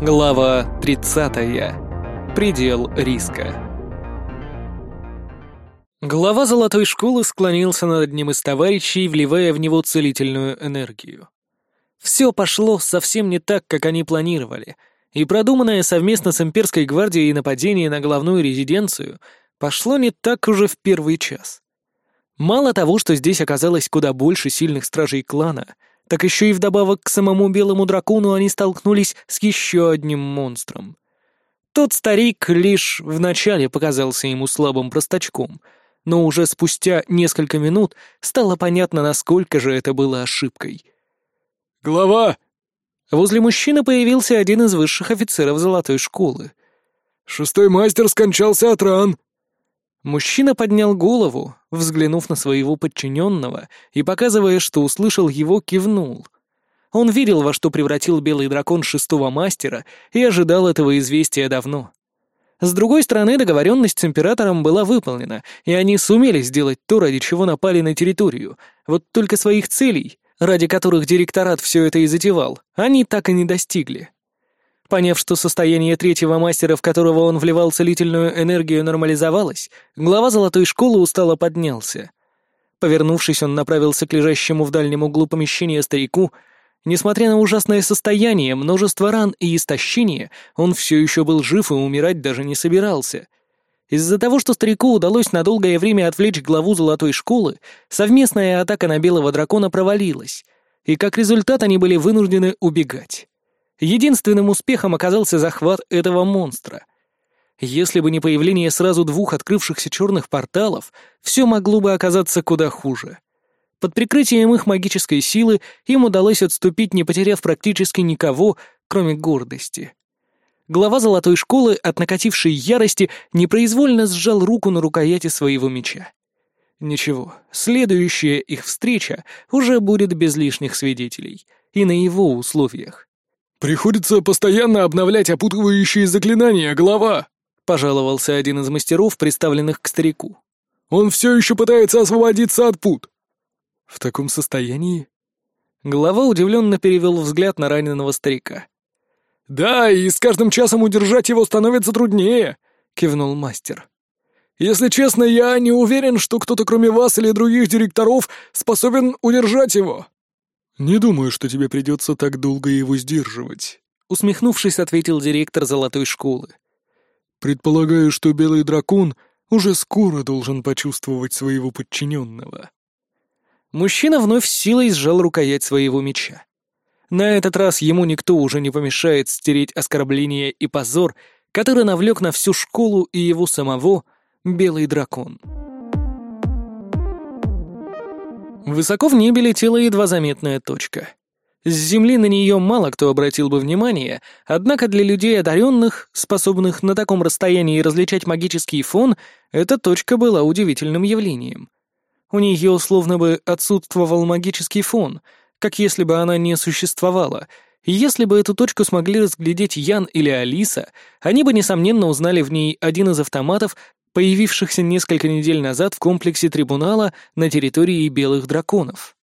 Глава 30. Предел риска. Глава золотой школы склонился над одним из товарищей, вливая в него целительную энергию. Все пошло совсем не так, как они планировали, и продуманное совместно с имперской гвардией нападение на главную резиденцию пошло не так уже в первый час. Мало того, что здесь оказалось куда больше сильных стражей клана — так еще и вдобавок к самому белому дракону они столкнулись с еще одним монстром. Тот старик лишь вначале показался ему слабым простачком, но уже спустя несколько минут стало понятно, насколько же это было ошибкой. «Глава!» Возле мужчины появился один из высших офицеров золотой школы. «Шестой мастер скончался от ран!» Мужчина поднял голову, взглянув на своего подчиненного и, показывая, что услышал его, кивнул. Он видел, во что превратил белый дракон шестого мастера и ожидал этого известия давно. С другой стороны, договоренность с императором была выполнена, и они сумели сделать то, ради чего напали на территорию. Вот только своих целей, ради которых директорат все это и затевал, они так и не достигли. Поняв, что состояние третьего мастера, в которого он вливал целительную энергию, нормализовалось, глава золотой школы устало поднялся. Повернувшись, он направился к лежащему в дальнем углу помещения старику. Несмотря на ужасное состояние, множество ран и истощение, он все еще был жив и умирать даже не собирался. Из-за того, что старику удалось на долгое время отвлечь главу золотой школы, совместная атака на белого дракона провалилась, и как результат они были вынуждены убегать. Единственным успехом оказался захват этого монстра. Если бы не появление сразу двух открывшихся черных порталов, все могло бы оказаться куда хуже. Под прикрытием их магической силы им удалось отступить, не потеряв практически никого, кроме гордости. Глава золотой школы от накатившей ярости непроизвольно сжал руку на рукояти своего меча. Ничего, следующая их встреча уже будет без лишних свидетелей и на его условиях. «Приходится постоянно обновлять опутывающие заклинания, глава!» — пожаловался один из мастеров, представленных к старику. «Он все еще пытается освободиться от пут!» «В таком состоянии?» Глава удивленно перевел взгляд на раненого старика. «Да, и с каждым часом удержать его становится труднее», — кивнул мастер. «Если честно, я не уверен, что кто-то кроме вас или других директоров способен удержать его». «Не думаю, что тебе придется так долго его сдерживать», — усмехнувшись, ответил директор золотой школы. «Предполагаю, что белый дракон уже скоро должен почувствовать своего подчиненного». Мужчина вновь силой сжал рукоять своего меча. На этот раз ему никто уже не помешает стереть оскорбление и позор, который навлек на всю школу и его самого белый дракон. Высоко в небе летела едва заметная точка. С земли на нее мало кто обратил бы внимание, однако для людей одаренных, способных на таком расстоянии различать магический фон, эта точка была удивительным явлением. У нее словно бы отсутствовал магический фон, как если бы она не существовала, и если бы эту точку смогли разглядеть Ян или Алиса, они бы, несомненно, узнали в ней один из автоматов, появившихся несколько недель назад в комплексе трибунала на территории Белых Драконов.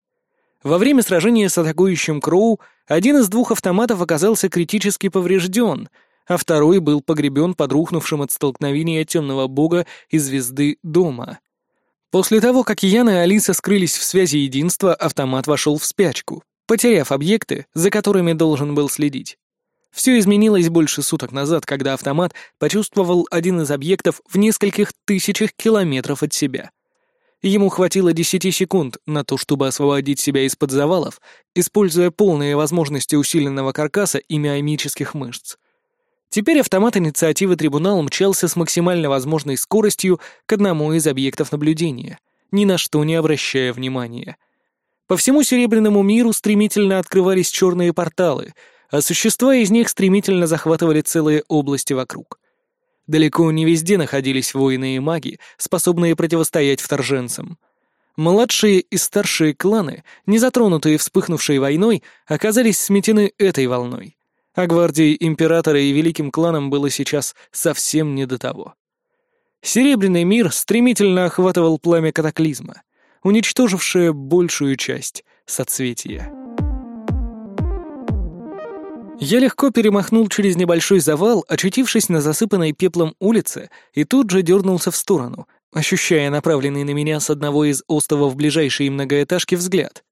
Во время сражения с атакующим Кроу один из двух автоматов оказался критически поврежден, а второй был погребен под рухнувшим от столкновения темного бога и звезды дома. После того, как Яна и Алиса скрылись в связи единства, автомат вошел в спячку, потеряв объекты, за которыми должен был следить. Все изменилось больше суток назад, когда автомат почувствовал один из объектов в нескольких тысячах километров от себя. Ему хватило десяти секунд на то, чтобы освободить себя из-под завалов, используя полные возможности усиленного каркаса и миомических мышц. Теперь автомат инициативы трибунала мчался с максимально возможной скоростью к одному из объектов наблюдения, ни на что не обращая внимания. По всему Серебряному миру стремительно открывались черные порталы — а существа из них стремительно захватывали целые области вокруг. Далеко не везде находились воины и маги, способные противостоять вторженцам. Младшие и старшие кланы, не затронутые вспыхнувшей войной, оказались сметены этой волной. А гвардии императора и великим кланам было сейчас совсем не до того. Серебряный мир стремительно охватывал пламя катаклизма, уничтожившее большую часть соцветия. Я легко перемахнул через небольшой завал, очутившись на засыпанной пеплом улице, и тут же дернулся в сторону, ощущая направленный на меня с одного из островов ближайшей многоэтажки взгляд.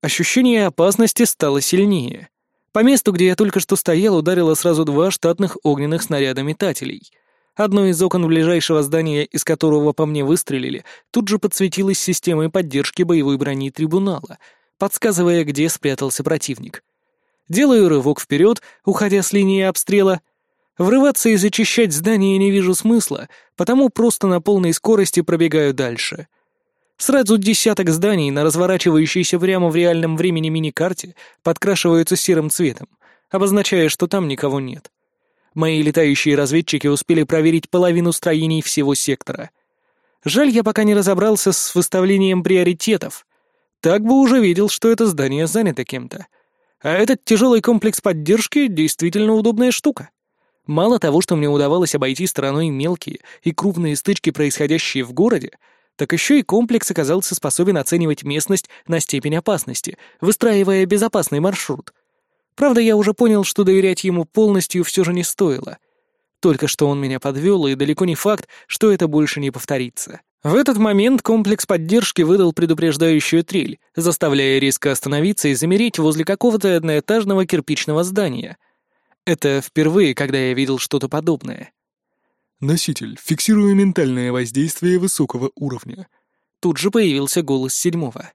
Ощущение опасности стало сильнее. По месту, где я только что стоял, ударило сразу два штатных огненных снаряда метателей. Одно из окон ближайшего здания, из которого по мне выстрелили, тут же подсветилось системой поддержки боевой брони трибунала, подсказывая, где спрятался противник. Делаю рывок вперед, уходя с линии обстрела. Врываться и зачищать здание не вижу смысла, потому просто на полной скорости пробегаю дальше. Сразу десяток зданий на разворачивающейся прямо в реальном времени мини-карте подкрашиваются серым цветом, обозначая, что там никого нет. Мои летающие разведчики успели проверить половину строений всего сектора. Жаль, я пока не разобрался с выставлением приоритетов. Так бы уже видел, что это здание занято кем-то. А этот тяжелый комплекс поддержки действительно удобная штука. Мало того, что мне удавалось обойти стороной мелкие и крупные стычки, происходящие в городе, так еще и комплекс оказался способен оценивать местность на степень опасности, выстраивая безопасный маршрут. Правда, я уже понял, что доверять ему полностью все же не стоило. Только что он меня подвел, и далеко не факт, что это больше не повторится. В этот момент комплекс поддержки выдал предупреждающую трель, заставляя резко остановиться и замереть возле какого-то одноэтажного кирпичного здания. Это впервые, когда я видел что-то подобное. «Носитель, фиксирую ментальное воздействие высокого уровня». Тут же появился голос седьмого.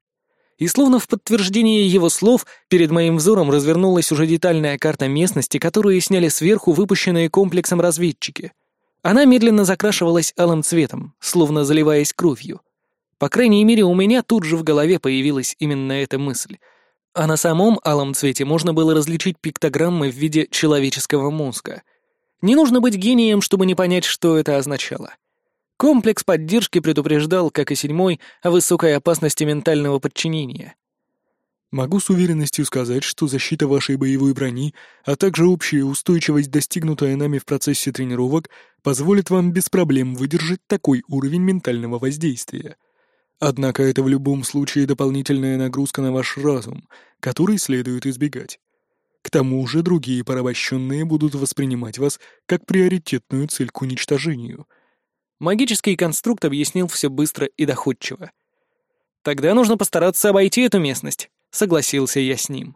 И словно в подтверждение его слов, перед моим взором развернулась уже детальная карта местности, которую сняли сверху выпущенные комплексом разведчики — она медленно закрашивалась алым цветом, словно заливаясь кровью. По крайней мере, у меня тут же в голове появилась именно эта мысль. А на самом алом цвете можно было различить пиктограммы в виде человеческого мозга. Не нужно быть гением, чтобы не понять, что это означало. Комплекс поддержки предупреждал, как и седьмой, о высокой опасности ментального подчинения. Могу с уверенностью сказать, что защита вашей боевой брони, а также общая устойчивость, достигнутая нами в процессе тренировок, позволит вам без проблем выдержать такой уровень ментального воздействия. Однако это в любом случае дополнительная нагрузка на ваш разум, который следует избегать. К тому же другие порабощенные будут воспринимать вас как приоритетную цель к уничтожению. Магический конструкт объяснил все быстро и доходчиво. Тогда нужно постараться обойти эту местность согласился я с ним.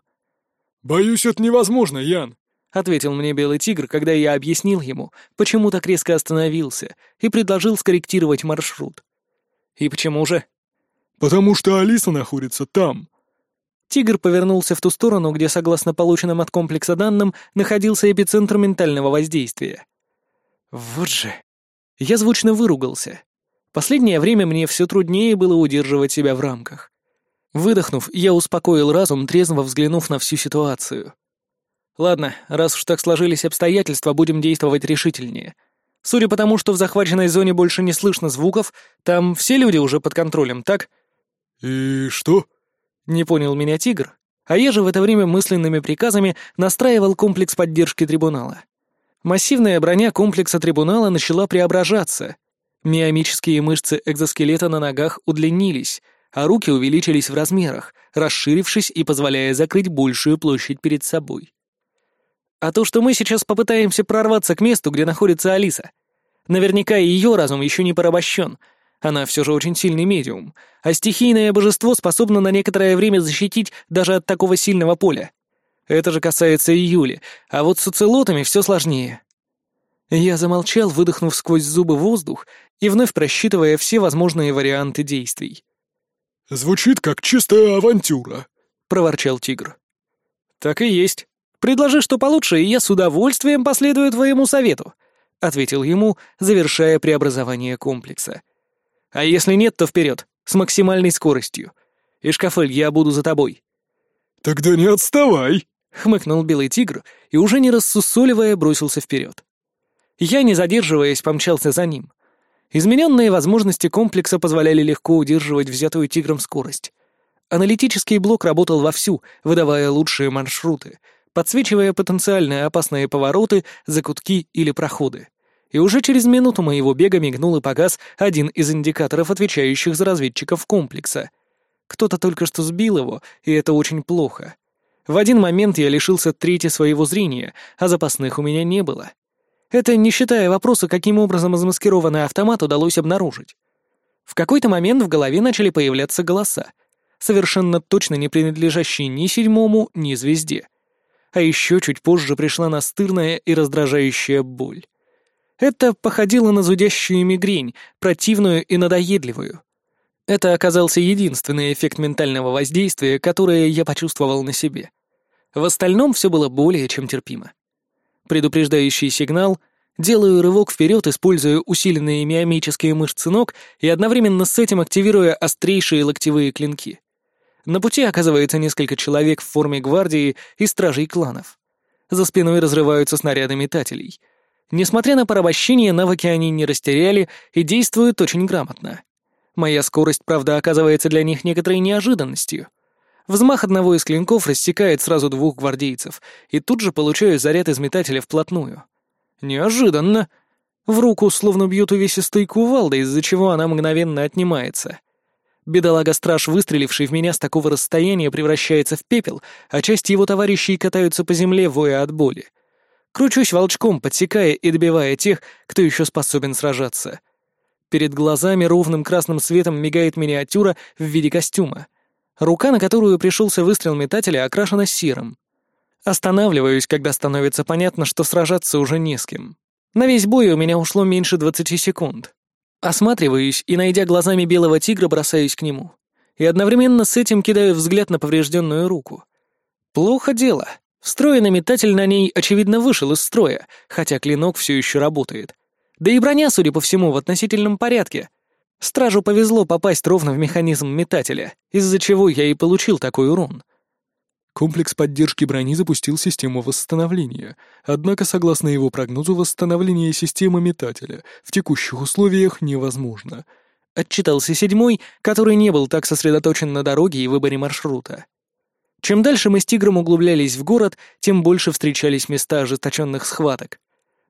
«Боюсь, это невозможно, Ян», — ответил мне Белый Тигр, когда я объяснил ему, почему так резко остановился, и предложил скорректировать маршрут. «И почему же?» «Потому что Алиса находится там». Тигр повернулся в ту сторону, где, согласно полученным от комплекса данным, находился эпицентр ментального воздействия. Вот же. Я звучно выругался. Последнее время мне все труднее было удерживать себя в рамках. Выдохнув, я успокоил разум, трезво взглянув на всю ситуацию. Ладно, раз уж так сложились обстоятельства, будем действовать решительнее. Судя по тому, что в захваченной зоне больше не слышно звуков, там все люди уже под контролем, так? И что? Не понял меня тигр. А я же в это время мысленными приказами настраивал комплекс поддержки трибунала. Массивная броня комплекса трибунала начала преображаться. Миомические мышцы экзоскелета на ногах удлинились — а руки увеличились в размерах, расширившись и позволяя закрыть большую площадь перед собой. А то, что мы сейчас попытаемся прорваться к месту, где находится Алиса. Наверняка ее разум еще не порабощен. Она все же очень сильный медиум, а стихийное божество способно на некоторое время защитить даже от такого сильного поля. Это же касается и Юли, а вот с уцелотами все сложнее. Я замолчал, выдохнув сквозь зубы воздух и вновь просчитывая все возможные варианты действий. «Звучит как чистая авантюра», — проворчал тигр. «Так и есть. Предложи, что получше, и я с удовольствием последую твоему совету», — ответил ему, завершая преобразование комплекса. «А если нет, то вперед, с максимальной скоростью. И шкафель, я буду за тобой». «Тогда не отставай», — хмыкнул белый тигр и, уже не рассусоливая, бросился вперед. Я, не задерживаясь, помчался за ним. Измененные возможности комплекса позволяли легко удерживать взятую тигром скорость. Аналитический блок работал вовсю, выдавая лучшие маршруты, подсвечивая потенциально опасные повороты, закутки или проходы. И уже через минуту моего бега мигнул и погас один из индикаторов, отвечающих за разведчиков комплекса. Кто-то только что сбил его, и это очень плохо. В один момент я лишился трети своего зрения, а запасных у меня не было. Это не считая вопроса, каким образом замаскированный автомат удалось обнаружить. В какой-то момент в голове начали появляться голоса, совершенно точно не принадлежащие ни седьмому, ни звезде. А еще чуть позже пришла настырная и раздражающая боль. Это походило на зудящую мигрень, противную и надоедливую. Это оказался единственный эффект ментального воздействия, которое я почувствовал на себе. В остальном все было более чем терпимо. Предупреждающий сигнал, делаю рывок вперед, используя усиленные миомические мышцы ног и одновременно с этим активируя острейшие локтевые клинки. На пути оказывается несколько человек в форме гвардии и стражей кланов. За спиной разрываются снаряды метателей. Несмотря на порабощение, навыки они не растеряли и действуют очень грамотно. Моя скорость, правда, оказывается для них некоторой неожиданностью. Взмах одного из клинков рассекает сразу двух гвардейцев, и тут же получаю заряд из метателя вплотную. Неожиданно. В руку словно бьют увесистой кувалдой, из-за чего она мгновенно отнимается. Бедолага-страж, выстреливший в меня с такого расстояния, превращается в пепел, а часть его товарищей катаются по земле, воя от боли. Кручусь волчком, подсекая и добивая тех, кто еще способен сражаться. Перед глазами ровным красным светом мигает миниатюра в виде костюма — Рука, на которую пришелся выстрел метателя, окрашена серым. Останавливаюсь, когда становится понятно, что сражаться уже не с кем. На весь бой у меня ушло меньше 20 секунд. Осматриваюсь и, найдя глазами белого тигра, бросаюсь к нему. И одновременно с этим кидаю взгляд на поврежденную руку. Плохо дело. Встроенный метатель на ней, очевидно, вышел из строя, хотя клинок все еще работает. Да и броня, судя по всему, в относительном порядке. Стражу повезло попасть ровно в механизм метателя, из-за чего я и получил такой урон. Комплекс поддержки брони запустил систему восстановления, однако, согласно его прогнозу, восстановление системы метателя в текущих условиях невозможно. Отчитался седьмой, который не был так сосредоточен на дороге и выборе маршрута. Чем дальше мы с Тигром углублялись в город, тем больше встречались места ожесточенных схваток.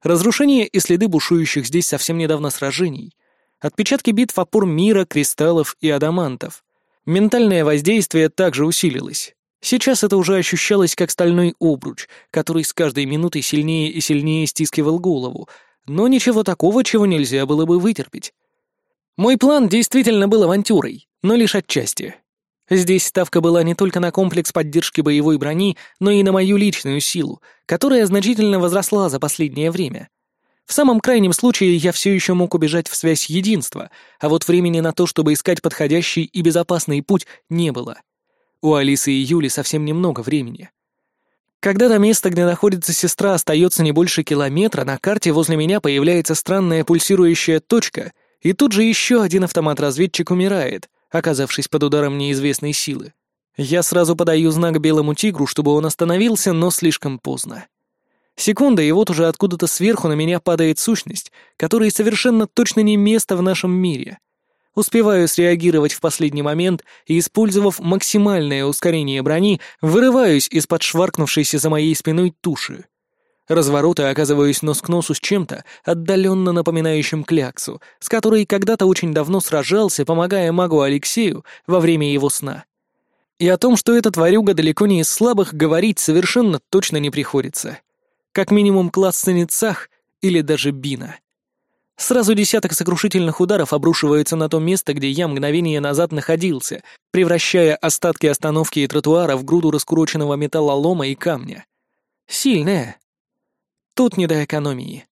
Разрушения и следы бушующих здесь совсем недавно сражений — Отпечатки битв опор мира, кристаллов и адамантов. Ментальное воздействие также усилилось. Сейчас это уже ощущалось как стальной обруч, который с каждой минутой сильнее и сильнее стискивал голову, но ничего такого, чего нельзя было бы вытерпеть. Мой план действительно был авантюрой, но лишь отчасти. Здесь ставка была не только на комплекс поддержки боевой брони, но и на мою личную силу, которая значительно возросла за последнее время. В самом крайнем случае я все еще мог убежать в связь единства, а вот времени на то, чтобы искать подходящий и безопасный путь, не было. У Алисы и Юли совсем немного времени. Когда до места, где находится сестра, остается не больше километра, на карте возле меня появляется странная пульсирующая точка, и тут же еще один автомат-разведчик умирает, оказавшись под ударом неизвестной силы. Я сразу подаю знак белому тигру, чтобы он остановился, но слишком поздно. Секунда, и вот уже откуда-то сверху на меня падает сущность, которой совершенно точно не место в нашем мире. Успеваю среагировать в последний момент и, использовав максимальное ускорение брони, вырываюсь из-под шваркнувшейся за моей спиной туши. Развороты оказываюсь нос к носу с чем-то, отдаленно напоминающим кляксу, с которой когда-то очень давно сражался, помогая магу Алексею во время его сна. И о том, что этот тварюга далеко не из слабых, говорить совершенно точно не приходится. Как минимум класс Саницах или даже Бина. Сразу десяток сокрушительных ударов обрушивается на то место, где я мгновение назад находился, превращая остатки остановки и тротуара в груду раскуроченного металлолома и камня. Сильная. Тут не до экономии.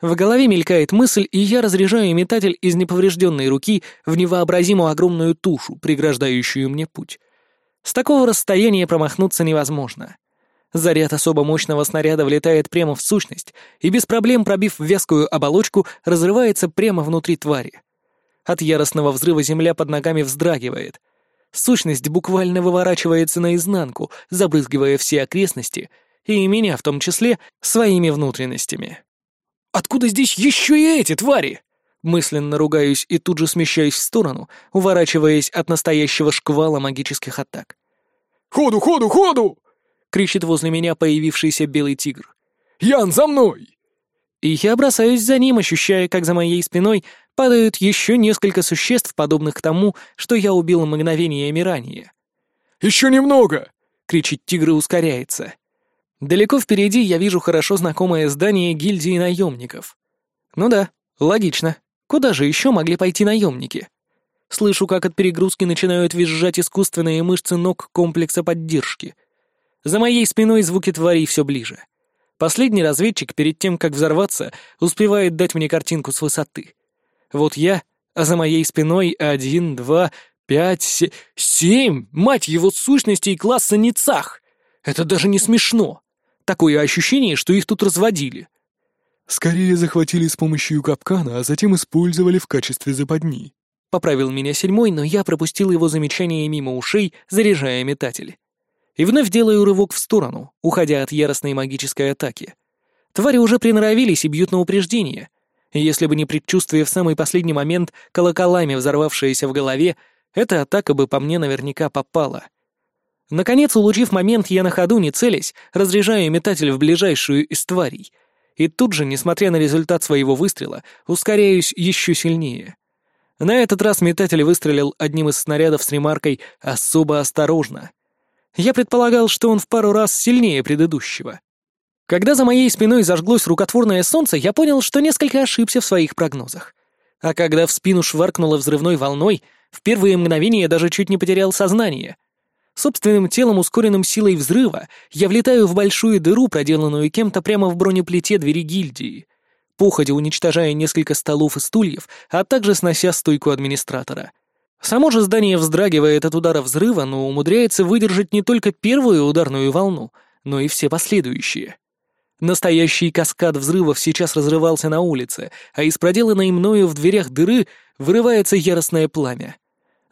В голове мелькает мысль, и я разряжаю метатель из неповрежденной руки в невообразимо огромную тушу, преграждающую мне путь. С такого расстояния промахнуться невозможно. Заряд особо мощного снаряда влетает прямо в сущность и, без проблем пробив вязкую оболочку, разрывается прямо внутри твари. От яростного взрыва земля под ногами вздрагивает. Сущность буквально выворачивается наизнанку, забрызгивая все окрестности, и меня в том числе, своими внутренностями. «Откуда здесь еще и эти твари?» Мысленно ругаюсь и тут же смещаюсь в сторону, уворачиваясь от настоящего шквала магических атак. «Ходу, ходу, ходу!» — кричит возле меня появившийся белый тигр. «Ян, за мной!» И я бросаюсь за ним, ощущая, как за моей спиной падают еще несколько существ, подобных тому, что я убил мгновениями ранее. «Еще немного!» — кричит тигр и ускоряется. Далеко впереди я вижу хорошо знакомое здание гильдии наемников. Ну да, логично. Куда же еще могли пойти наемники? Слышу, как от перегрузки начинают визжать искусственные мышцы ног комплекса поддержки. За моей спиной звуки тварей все ближе. Последний разведчик, перед тем, как взорваться, успевает дать мне картинку с высоты. Вот я, а за моей спиной один, два, пять, се... семь, мать его сущности и класса Ницах! Это даже не смешно. Такое ощущение, что их тут разводили. Скорее захватили с помощью капкана, а затем использовали в качестве западни. Поправил меня седьмой, но я пропустил его замечание мимо ушей, заряжая метатель. И вновь делаю рывок в сторону, уходя от яростной магической атаки. Твари уже приноровились и бьют на упреждение. Если бы не предчувствие в самый последний момент колоколами, взорвавшиеся в голове, эта атака бы по мне наверняка попала. Наконец, улучив момент, я на ходу, не целясь, разряжаю метатель в ближайшую из тварей. И тут же, несмотря на результат своего выстрела, ускоряюсь еще сильнее. На этот раз метатель выстрелил одним из снарядов с ремаркой «особо осторожно». Я предполагал, что он в пару раз сильнее предыдущего. Когда за моей спиной зажглось рукотворное солнце, я понял, что несколько ошибся в своих прогнозах. А когда в спину шваркнуло взрывной волной, в первые мгновения даже чуть не потерял сознание. Собственным телом, ускоренным силой взрыва, я влетаю в большую дыру, проделанную кем-то прямо в бронеплите двери гильдии — походя уничтожая несколько столов и стульев, а также снося стойку администратора. Само же здание вздрагивает от удара взрыва, но умудряется выдержать не только первую ударную волну, но и все последующие. Настоящий каскад взрывов сейчас разрывался на улице, а из проделанной мною в дверях дыры вырывается яростное пламя.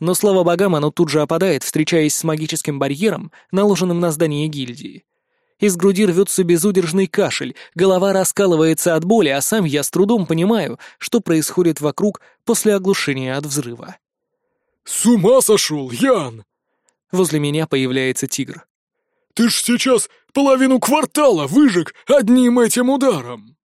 Но, слава богам, оно тут же опадает, встречаясь с магическим барьером, наложенным на здание гильдии. Из груди рвется безудержный кашель, голова раскалывается от боли, а сам я с трудом понимаю, что происходит вокруг после оглушения от взрыва. «С ума сошел, Ян!» Возле меня появляется тигр. «Ты ж сейчас половину квартала выжег одним этим ударом!»